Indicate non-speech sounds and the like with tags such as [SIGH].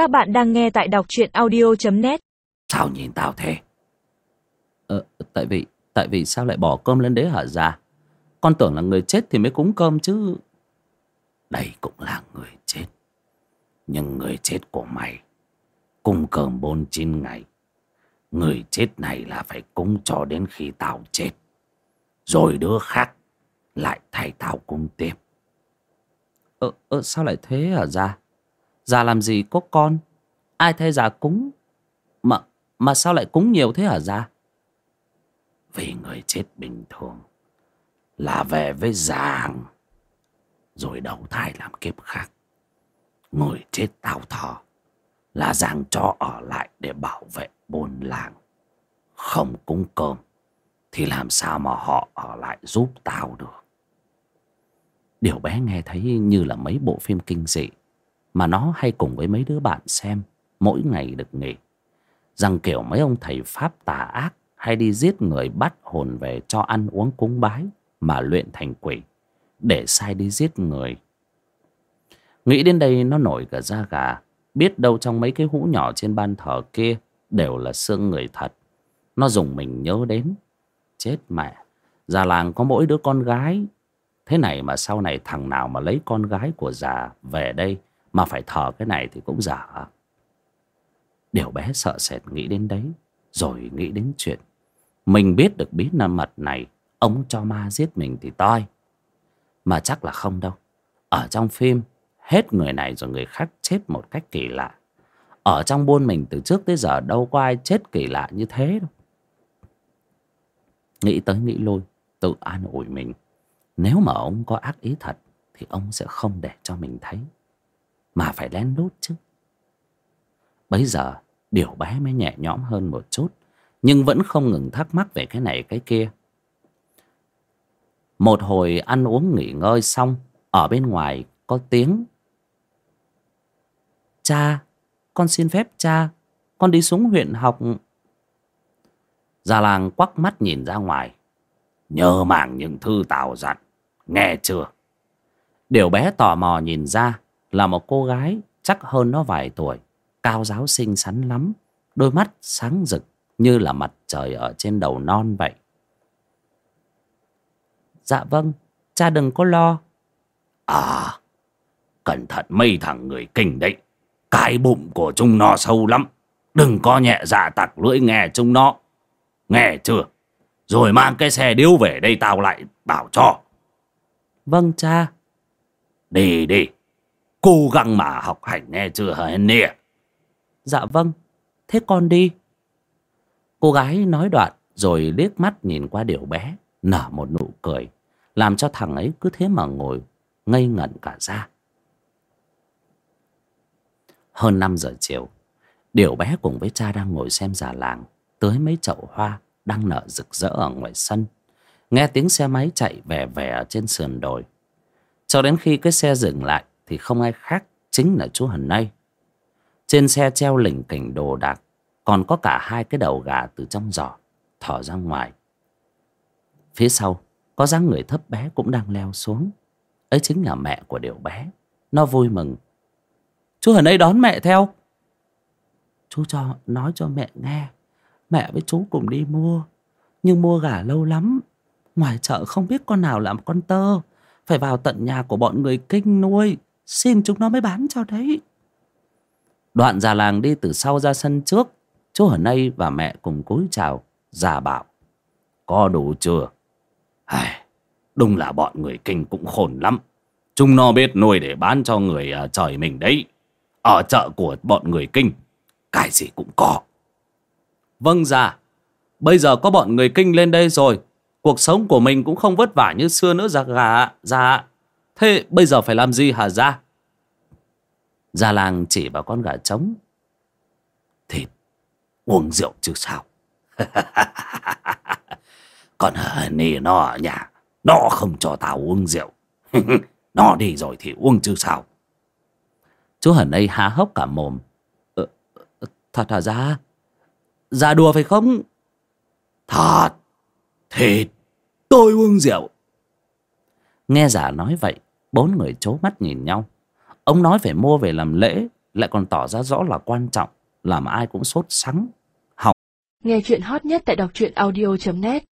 Các bạn đang nghe tại đọc truyện audio.net Sao nhìn tao thế? Ờ, tại vì, tại vì sao lại bỏ cơm lên đấy hả già? Con tưởng là người chết thì mới cúng cơm chứ. Đây cũng là người chết. Nhưng người chết của mày cung cơm bốn chín ngày. Người chết này là phải cúng cho đến khi tao chết. Rồi đứa khác lại thay tao cúng tiếp. Ờ, ờ sao lại thế hả già? Già làm gì có con? Ai thay già cúng? Mà, mà sao lại cúng nhiều thế hả già? Vì người chết bình thường là về với giàng rồi đầu thai làm kiếp khác. Người chết tao thò là giàng cho ở lại để bảo vệ buôn làng. Không cúng cơm thì làm sao mà họ ở lại giúp tao được. Điều bé nghe thấy như là mấy bộ phim kinh dị mà nó hay cùng với mấy đứa bạn xem mỗi ngày được nghỉ. Rằng kiểu mấy ông thầy Pháp tà ác hay đi giết người bắt hồn về cho ăn uống cúng bái mà luyện thành quỷ để sai đi giết người. Nghĩ đến đây nó nổi cả da gà, biết đâu trong mấy cái hũ nhỏ trên ban thờ kia đều là xương người thật. Nó dùng mình nhớ đến. Chết mẹ, già làng có mỗi đứa con gái. Thế này mà sau này thằng nào mà lấy con gái của già về đây mà phải thờ cái này thì cũng giả. Điều bé sợ sệt nghĩ đến đấy, rồi nghĩ đến chuyện. Mình biết được bí năm mật này, ông cho ma giết mình thì toi. Mà chắc là không đâu. Ở trong phim, hết người này rồi người khác chết một cách kỳ lạ. Ở trong buôn mình từ trước tới giờ đâu có ai chết kỳ lạ như thế đâu. Nghĩ tới nghĩ lui, tự an ủi mình. Nếu mà ông có ác ý thật, thì ông sẽ không để cho mình thấy. Mà phải lén lút chứ. Bấy giờ, điều bé mới nhẹ nhõm hơn một chút. Nhưng vẫn không ngừng thắc mắc về cái này cái kia. Một hồi ăn uống nghỉ ngơi xong, ở bên ngoài có tiếng. Cha, con xin phép cha, con đi xuống huyện học. Già làng quắc mắt nhìn ra ngoài. Nhớ màng những thư tào dặn, nghe chưa? Điều bé tò mò nhìn ra là một cô gái chắc hơn nó vài tuổi, cao giáo xinh xắn lắm, đôi mắt sáng rực như là mặt trời ở trên đầu non vậy. Dạ vâng, cha đừng có lo. À, cẩn thận mấy thằng người kinh đấy. Cái bụng của chúng nó sâu lắm. Đừng có nhẹ dạ tặc lưỡi nghe chúng nó. Nghe chưa? Rồi mang cái xe điếu về đây tao lại bảo cho. Vâng cha. Đi đi. Cố gắng mà học hành nghe chưa hả nè? Dạ vâng, thế con đi. Cô gái nói đoạn rồi liếc mắt nhìn qua điều bé, nở một nụ cười, làm cho thằng ấy cứ thế mà ngồi ngây ngẩn cả ra. Hơn năm giờ chiều, điều bé cùng với cha đang ngồi xem già làng, tới mấy chậu hoa đang nở rực rỡ ở ngoài sân. Nghe tiếng xe máy chạy về về ở trên sườn đồi. Cho đến khi cái xe dừng lại thì không ai khác chính là chú Hần Nay. Trên xe treo lỉnh kỉnh đồ đạc, còn có cả hai cái đầu gà từ trong giỏ thỏ ra ngoài. Phía sau, có dáng người thấp bé cũng đang leo xuống. Ấy chính là mẹ của điệu bé. Nó vui mừng. Chú Hần Nay đón mẹ theo. Chú cho nói cho mẹ nghe. Mẹ với chú cùng đi mua. Nhưng mua gà lâu lắm. Ngoài chợ không biết con nào làm con tơ. Phải vào tận nhà của bọn người kinh nuôi. Xin chúng nó mới bán cho đấy. Đoạn già làng đi từ sau ra sân trước. Chú ở đây và mẹ cùng cúi chào. Già bảo. Có đủ chưa? Ai, đúng là bọn người kinh cũng khổn lắm. Chúng nó biết nuôi để bán cho người à, trời mình đấy. Ở chợ của bọn người kinh, cái gì cũng có. Vâng già, bây giờ có bọn người kinh lên đây rồi. Cuộc sống của mình cũng không vất vả như xưa nữa già gà. già thế bây giờ phải làm gì hả gia gia làng chỉ vào con gà trống. Thịt, uống rượu chứ sao. [LAUGHS] Còn nì nó ở nhà, nó không cho tao uống rượu. [LAUGHS] nó đi rồi thì uống chứ sao. Chú Hần đây há hốc cả mồm. Ờ, ờ thật hả ra? Ra đùa phải không? Thật, thịt, tôi uống rượu. Nghe giả nói vậy, bốn người chố mắt nhìn nhau. Ông nói phải mua về làm lễ, lại còn tỏ ra rõ là quan trọng làm ai cũng sốt sắng nghe chuyện hot nhất tại đọc truyện audio net